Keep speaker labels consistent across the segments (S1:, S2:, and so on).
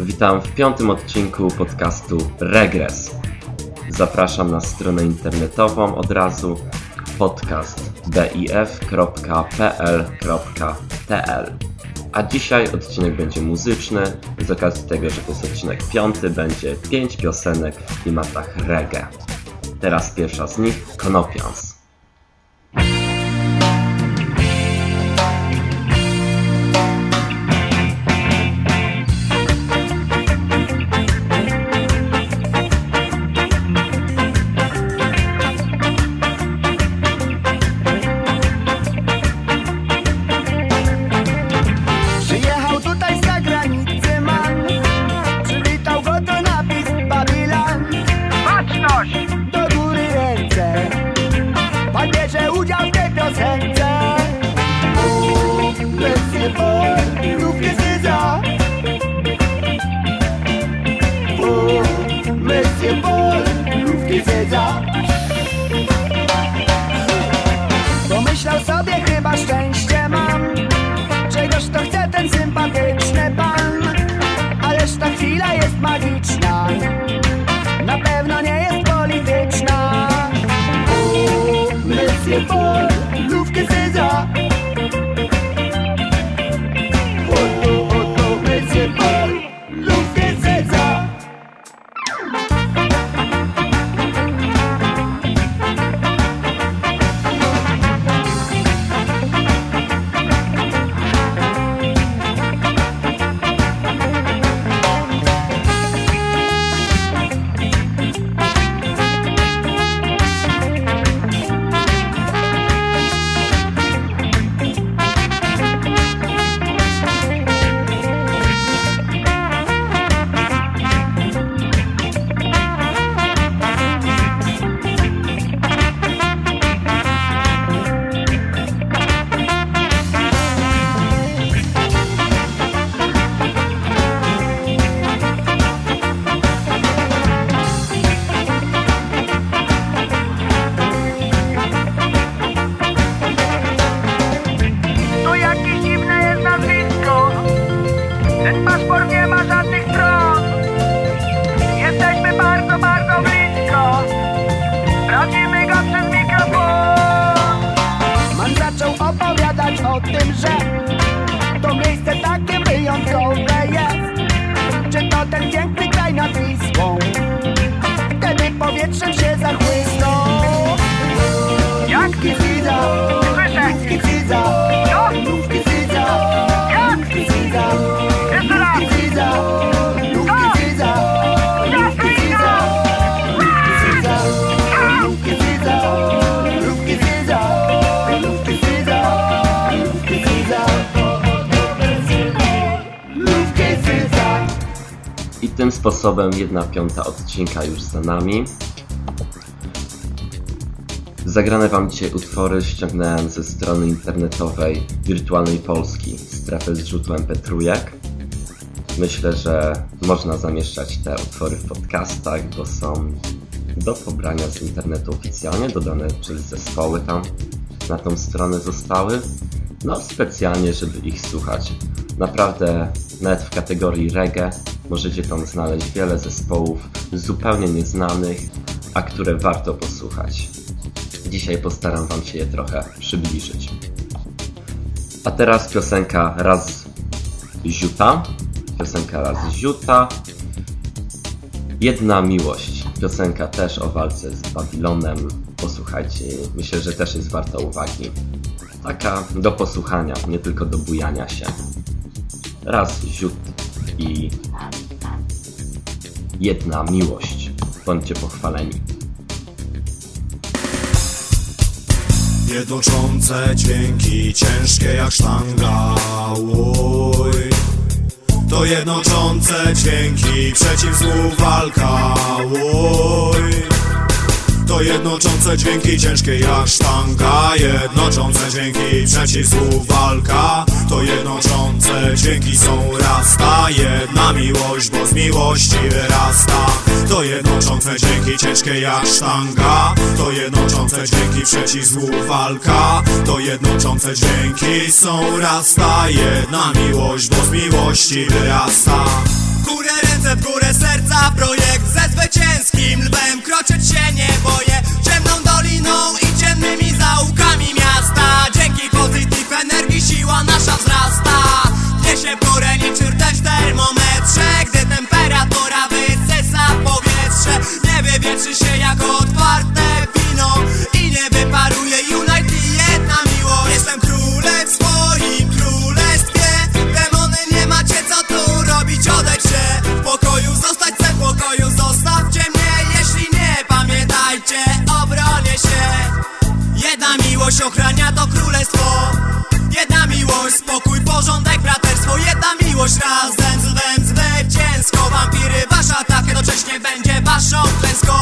S1: Witam w piątym odcinku podcastu Regres. Zapraszam na stronę internetową od razu podcast bif.pl.tl A dzisiaj odcinek będzie muzyczny. Z okazji tego, że to jest odcinek piąty, będzie pięć piosenek w klimatach reggae. Teraz pierwsza z nich, Konopians. Luft Luftgesäßer. Sposobem jedna piąta odcinka już za nami. Zagrane Wam dzisiaj utwory ściągnąłem ze strony internetowej Wirtualnej Polski, strefy zrzutu MP3. Myślę, że można zamieszczać te utwory w podcastach, bo są do pobrania z internetu oficjalnie, dodane przez zespoły tam na tą stronę zostały. No specjalnie, żeby ich słuchać. Naprawdę nawet w kategorii reggae możecie tam znaleźć wiele zespołów zupełnie nieznanych, a które warto posłuchać. Dzisiaj postaram Wam się je trochę przybliżyć. A teraz piosenka Raz Ziuta. Piosenka Raz Ziuta. Jedna miłość. Piosenka też o walce z Babilonem. Posłuchajcie, myślę, że też jest warta uwagi. Taka do posłuchania, nie tylko do bujania się. Raz ziut i jedna miłość. Bądźcie pochwaleni.
S2: Jednoczące dźwięki, ciężkie jak sztanga Oj. To jednoczące dźwięki, przeciw złu walka Oj. To jednoczące dźwięki, ciężkie jak sztanga Jednoczące dźwięki, przeciw złu walka To jednoczące. Dźwięki są rasta Jedna miłość, bo z miłości wyrasta. To jednoczące dźwięki, ciężkie jak sztanga. To jednoczące dźwięki, przeciw złu walka. To jednoczące dźwięki są rasta Jedna miłość, bo z miłości wyrasta.
S3: Ręce w górę serca Projekt. Ze zwycięskim lwem Kroczyć się nie boję pozytyw energii siła nasza wzrasta. Pnie się w górę niczym też w termometrze. Gdy temperatura wysysa powietrze Nie wywietrzy się jak otwarte wino. I nie wyparuje Unite waszą klęską.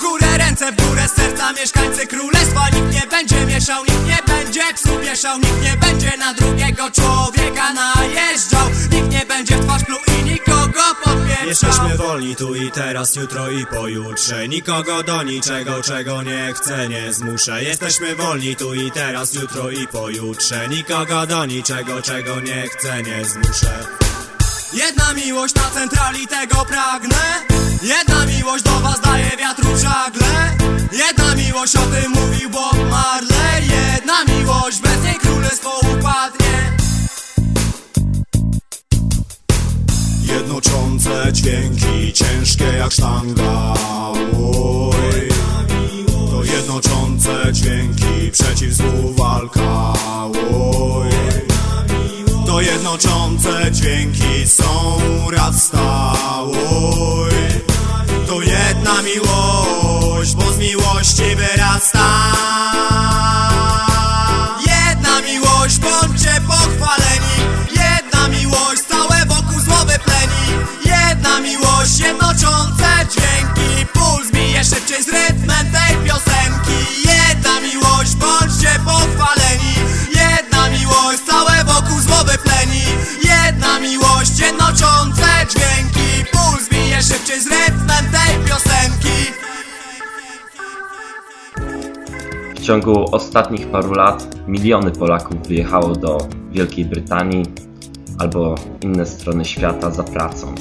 S3: Górę ręce, w górę serca Mieszkańcy królestwa. Nikt nie będzie mieszał, nikt nie będzie psu mieszał. Nikt nie będzie na drugiego człowieka najeżdżał. Nikt nie będzie w twarz pluł i nikogo podpieprzał
S4: Jesteśmy wolni tu i teraz, jutro i pojutrze. Nikogo do niczego, czego nie chcę, nie zmuszę. Jesteśmy wolni tu i teraz, jutro i pojutrze. Nikogo do niczego, czego nie chcę, nie zmuszę
S3: Jedna miłość na centrali tego pragnę. Jedna miłość do was daje wiatru żagle. Jedna miłość o tym mówił Bob Marley. Jedna miłość, bez niej królestwo upadnie. Jednoczące dźwięki, ciężkie jak sztanga. To jednoczące dźwięki, przeciw złu walka. Oj. To jednoczące dźwięki są rasta Oj. To jedna miłość, bo z miłości wyrasta
S5: W ciągu ostatnich paru lat miliony Polaków wyjechało do Wielkiej Brytanii albo inne strony świata za pracą.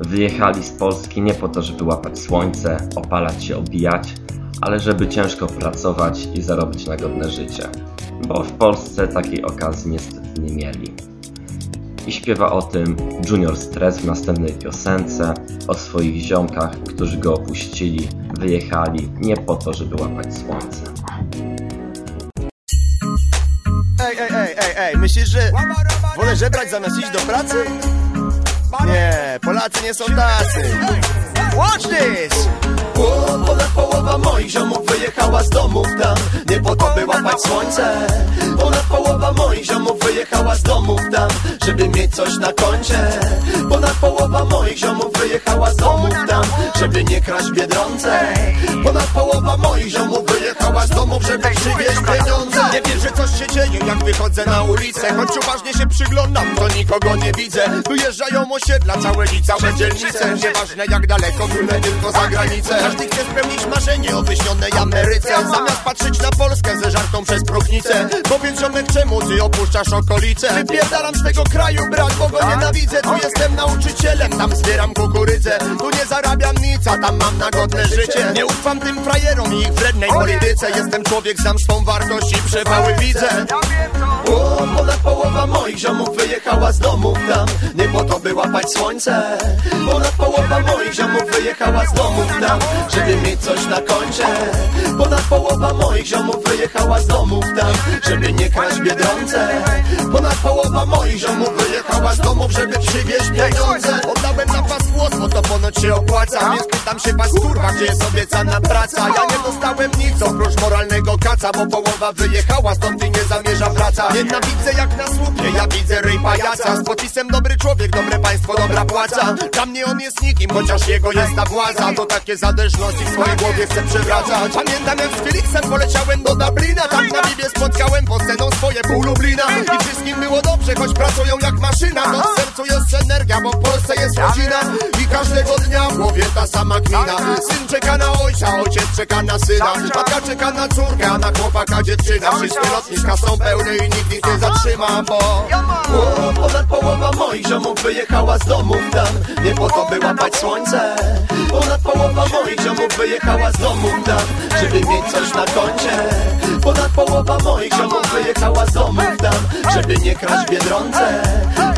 S5: Wyjechali z Polski nie po to, żeby łapać słońce, opalać się, obijać, ale żeby ciężko pracować i zarobić na godne życie, bo w Polsce takiej okazji niestety nie mieli. I śpiewa o tym Junior Stress w następnej piosence, o swoich ziomkach, którzy go opuścili, wyjechali nie po to, żeby łapać słońce.
S6: Ej, myślisz, że wolę żebrać zamiast iść do pracy? Nie, Polacy nie są tacy. Watch this!
S7: O, ponad połowa moich ziomów wyjechała z domów tam Nie po to by łapać słońce Ponad połowa moich ziomów wyjechała z domów tam Żeby mieć coś na koncie Ponad połowa moich ziomów wyjechała z domów tam Żeby nie kraść Biedronce Ponad połowa moich ziomów Żeby przywieźć pieniądze?
S6: Nie wiem, że coś się dzieje, jak wychodzę na ulicę. Choć uważnie się przyglądam, to nikogo nie widzę. Wyjeżdżają osiedla, całe i całe dzielnice. Nieważne jak daleko, byle tylko za granicę. Każdy chce spełnić marzenie o wyśnionej Ameryce. Zamiast patrzeć na Polskę ze żartą przez próchnicę. Powiedz ziomek, czemu ty opuszczasz okolice. Wypierdalam z tego kraju, brat, bo go nienawidzę. Tu jestem nauczycielem, tam zbieram kukurydzę. Tu nie zarabiam nic, a tam mam na godne życie. Nie ufam tym frajerom i ich wrednej polityce. Jestem człowiek, znam swą wartość i przewały widzę.
S7: O, ponad połowa moich ziomów wyjechała z domów tam Nie po to by łapać słońce. Ponad połowa moich ziomów wyjechała z domów tam Żeby mieć coś na koncie. Ponad połowa moich ziomów wyjechała z domów tam Żeby nie kraść Biedronce. Ponad połowa moich ziomów wyjechała z domów Żeby przywieźć pieniądze.
S6: Oddałem na głos, bo to ponoć się opłaca. Więc pytam się was kurwa, gdzie jest obiecana praca. Ja nie dostałem nic oprócz moralnego kaca Bo połowa wyjechała stąd i nie zamierza wracać Nienawidzę jak na słupie, ja widzę ryj pajaca. Z pocisem dobry człowiek, dobre państwo, dobra płaca. Dla mnie on jest nikim, chociaż jego jest ta władza. To takie zależności w swojej głowie chcę przewracać. Pamiętam jak z Felixem poleciałem do Dublina. Tam na Bibie spotkałem pod sceną swoje pół Lublina. I wszystkim było dobrze, choć pracują jak maszyna. No w sercu jest energia, bo w Każdego dnia w głowie ta sama kmina Syn czeka na ojca, ojciec czeka na syna. Matka czeka na córkę, a na chłopaka dziewczyna. Wszystkie lotniska są pełne i nikt ich nie zatrzyma, bo
S7: O, Ponad połowa moich ziomów wyjechała z domów tam. Nie po to by łapać słońce. Ponad połowa moich ziomów wyjechała z domów tam Żeby mieć coś na koncie. Ponad połowa moich ziomów wyjechała z domów tam Żeby nie kraść w Biedronce.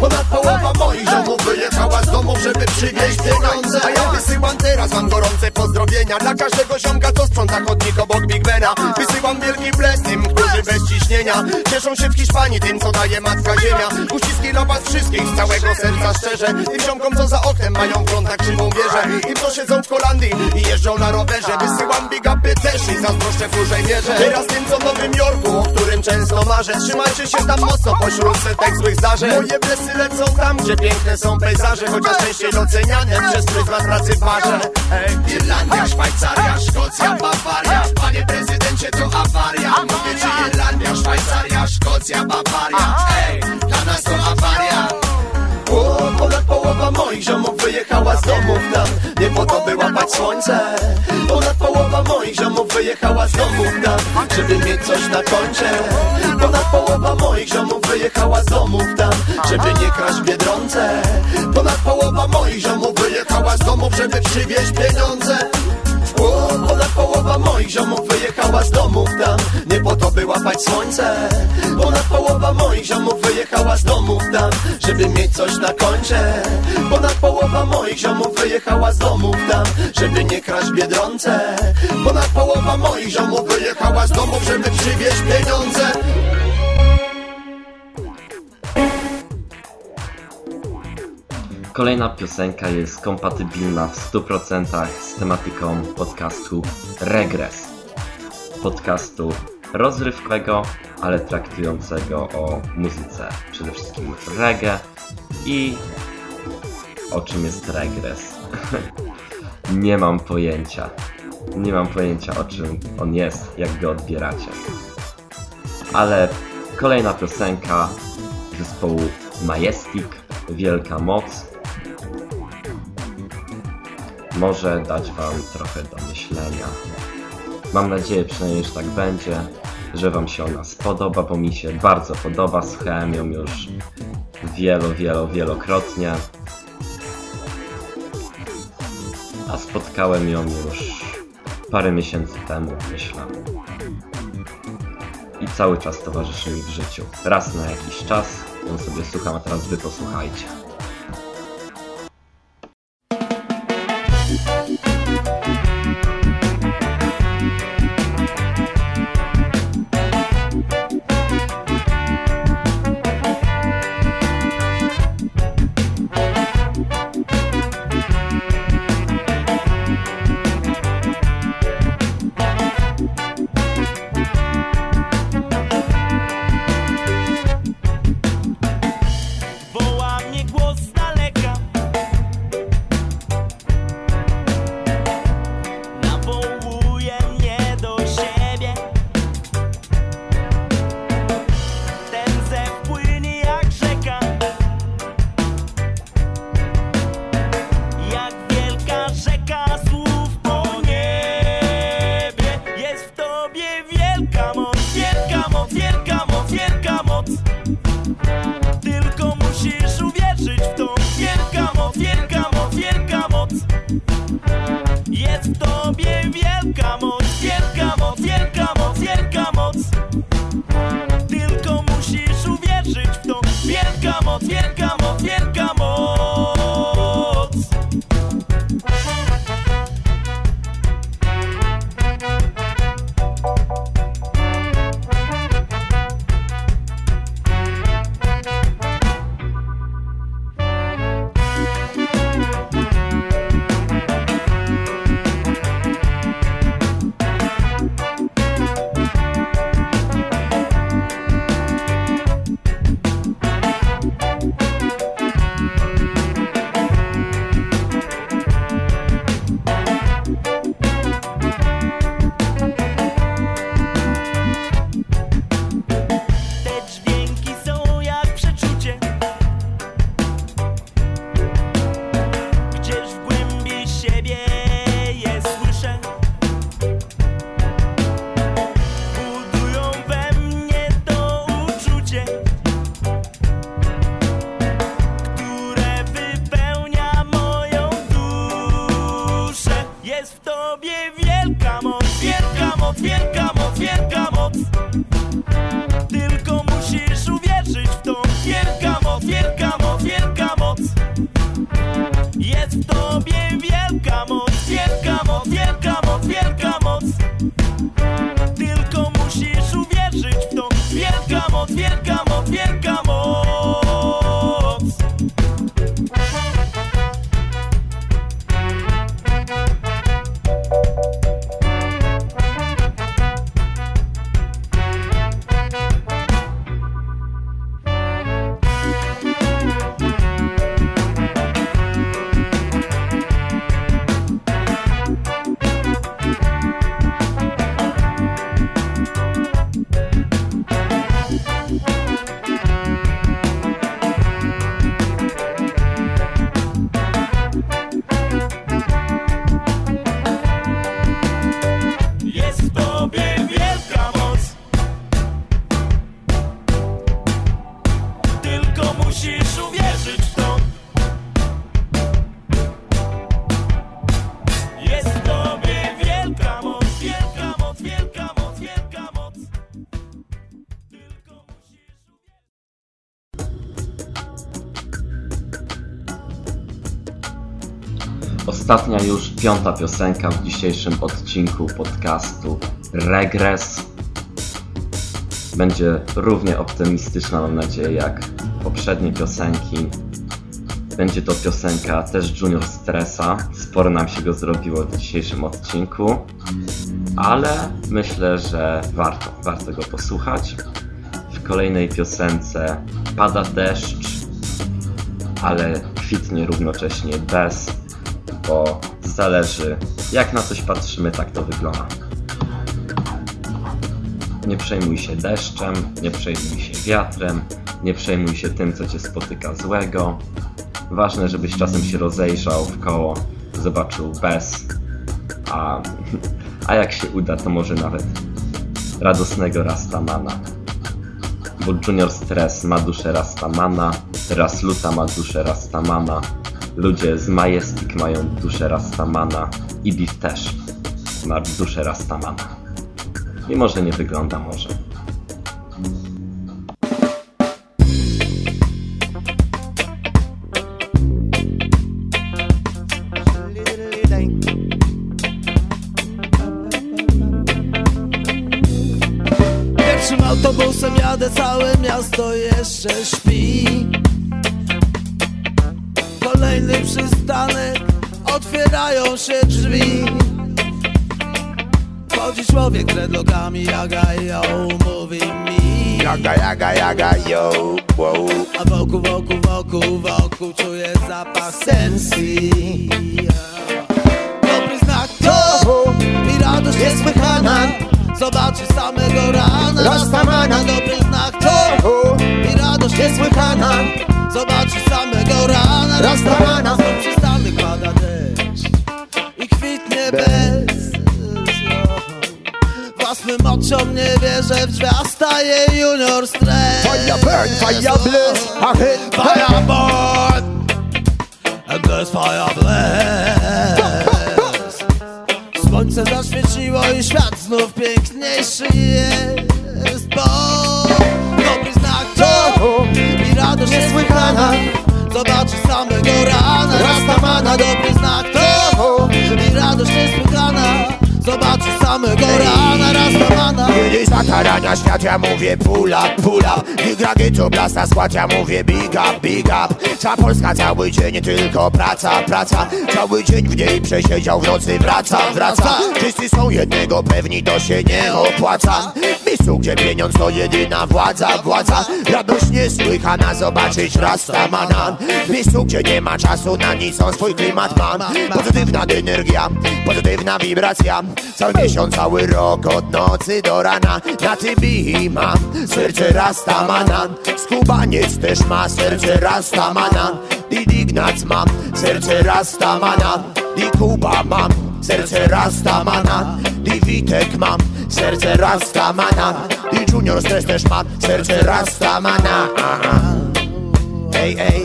S6: Ponad połowa moich ziomów wyjechała z domu, żeby przywieźć pieniądze A ja wysyłam teraz wam gorące pozdrowienia Dla każdego ziomka, co sprząta chodnik obok Big Bena. Wysyłam wielki ples tym, którzy bez ciśnienia Cieszą się w Hiszpanii tym, co daje matka ziemia. Uściski dla was wszystkich z całego serca szczerze. Tym ziomkom, co za oknem mają prąd na krzywą wieżę Tym, co siedzą w Holandii i jeżdżą na rowerze Wysyłam big upy też i zazdroszczę w dużej mierze. Teraz tym, co w Nowym Jorku, o którym często marzę. Trzymajcie się tam mocno pośród setek złych zdarzeń. Moje blesy lecą tam, gdzie piękne są pejzaże. Chociaż częściej doceniane przez pryzmat pracy w barze. Ej, Irlandia, Szwajcaria, Szkocja, Bawaria. Panie prezydencie, to awaria. Mówię ci Irlandia, Szwajcaria, Szkocja, Bawaria. Ej, dla nas to awaria.
S7: O, Ponad połowa moich ziomów wyjechała z domów tam Nie po to by łapać słońce. Ponad połowa moich ziomów wyjechała z domów tam Żeby mieć coś na koncie. Ponad połowa moich ziomów wyjechała z domów tam Żeby nie kraść Biedronce.
S6: Ponad połowa moich ziomów wyjechała z domów, żeby przywieźć pieniądze.
S7: O, Ponad połowa moich ziomów wyjechała z domów tam Nie po to by łapać słońce Ponad połowa moich ziomów wyjechała z domów tam Żeby mieć coś na koncie Ponad połowa moich ziomów wyjechała z domów tam Żeby nie kraść Biedronce
S6: Ponad połowa moich ziomów wyjechała z domów, żeby przywieźć pieniądze
S5: Kolejna piosenka jest kompatybilna w 100% z tematyką podcastu Regres. Podcastu rozrywkowego, ale traktującego o muzyce. Przede wszystkim reggae i o czym jest regres. Nie mam pojęcia. Nie mam pojęcia o czym on jest, jak go odbieracie. Ale kolejna piosenka zespołu Majestic, Wielka Moc. Może dać Wam trochę do myślenia. Mam nadzieję przynajmniej, że tak będzie, że Wam się ona spodoba, bo mi się bardzo podoba. Słuchałem ją już wielo, wielo, wielokrotnie. A spotkałem ją już parę miesięcy temu, myślę. I cały czas towarzyszy mi w życiu. Raz na jakiś czas ją sobie słucham, a teraz Wy posłuchajcie. Ostatnia już piąta piosenka w dzisiejszym odcinku podcastu Regres. Będzie równie optymistyczna, mam nadzieję, jak poprzednie piosenki. Będzie to piosenka też Junior Stressa. Sporo nam się go zrobiło w dzisiejszym odcinku, ale myślę, że warto, warto go posłuchać. W kolejnej piosence pada deszcz, ale kwitnie równocześnie bez bo zależy jak na coś patrzymy, tak to wygląda. Nie przejmuj się deszczem, nie przejmuj się wiatrem, nie przejmuj się tym, co cię spotyka złego. Ważne, żebyś czasem się rozejrzał w koło, zobaczył bez, a, a jak się uda, to może nawet radosnego Rastamana. Bo Junior Stress ma duszę Rastamana, Rasluta ma duszę Rastamana, ludzie z Majestic mają duszę Rastamana i Beef też ma duszę Rastamana. Mimo, że nie wygląda może.
S8: Pierwszym autobusem jadę, całe miasto jeszcze śpi Kolejny przystanek, otwierają się drzwi. Chodzi człowiek dreadlockami, jaga yo, mówi mi.
S9: Jaga, jaga, jaga, yo, wow.
S8: A wokół, wokół, wokół, wokół czuję zapach sensji Dobry znak to i radość niesłychana. Zobaczy samego rana.
S9: Rastamana.
S8: Dobry znak to i radość niesłychana Zobaczy samego rana.
S9: Rastamana.
S8: Znów przystanek pada deszcz I kwitnie bez Własnym oczom nie wierzę, w drzwiach staje junior stres.
S9: Fire burn, fire bliss, a hit
S8: Fire burn And there's fire blaze Słońce zaświeciło i świat znów piękniejszy jest Bo radość niesłychana Zobaczy samego rana. Rastamana Dobry znak to i radość niesłychana Zobaczy samego rana Rastamana
S9: Kiedy zakarania świat, ja mówię pula, pula Giga to blasta skład, ja mówię big up, big up. Cała Polska cały dzień, nie tylko praca, praca. Cały dzień w niej przesiedział w nocy, wraca, wraca. Wszyscy są jednego pewni, to się nie opłaca. W miejscu, gdzie pieniądz to jedyna władza, władza. Radość niesłychana, zobaczyć Rastamana W miejscu, gdzie nie ma czasu na nic, on swój klimat ma. Pozytywna energia, pozytywna wibracja. Cały miesiąc, cały rok, od nocy do rana Na i mam serce Rastamana Skubaniec też ma serce Rastamana Di Dignac mam serce Rastamana Di Kuba mam serce Rastamana Di Witek mam serce Rastamana Di Junior Stress też ma serce Rastamana. Ej, ej.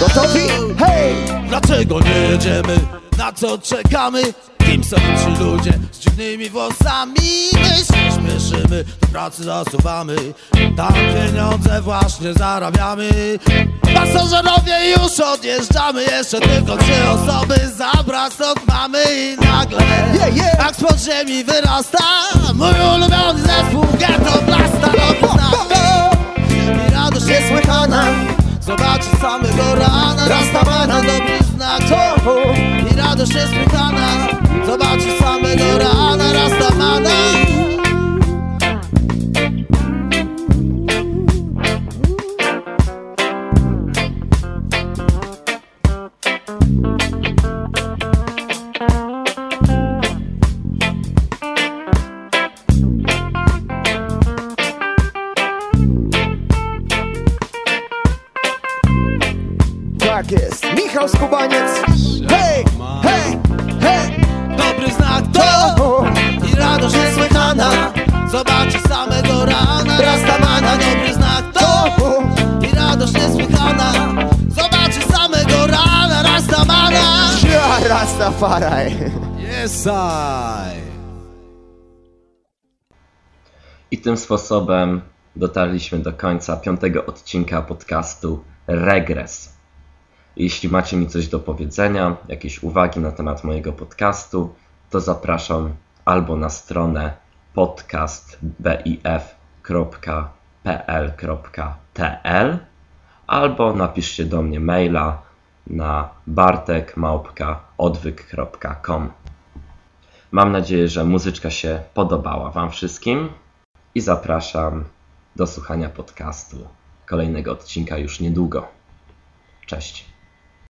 S9: Gotowi? Hej!
S8: Dlaczego nie jedziemy? Na co czekamy? Kim są ci ludzie z dziwnymi włosami? Myślisz, śpieszymy, do pracy zasuwamy. Tam pieniądze właśnie zarabiamy. Pasażerowie już odjeżdżamy Jeszcze tylko trzy osoby zabrać stąd mamy. I nagle jak z podziemi wyrasta Mój ulubiony zespół Ghetto Blasta Dobry znak i radość niesłychana Zobaczy samego rana. Rastamana dobry znak radość niesłychana Zobaczy samego rana Rastamana
S7: Tak
S5: I tym sposobem dotarliśmy do końca piątego odcinka podcastu Regres. Jeśli macie mi coś do powiedzenia, jakieś uwagi na temat mojego podcastu, to zapraszam albo na stronę podcastbif.pl.tl albo napiszcie do mnie maila na bartekmałpka.odwyk.com Mam nadzieję, że muzyczka się podobała Wam wszystkim i zapraszam do słuchania podcastu kolejnego odcinka już niedługo. Cześć.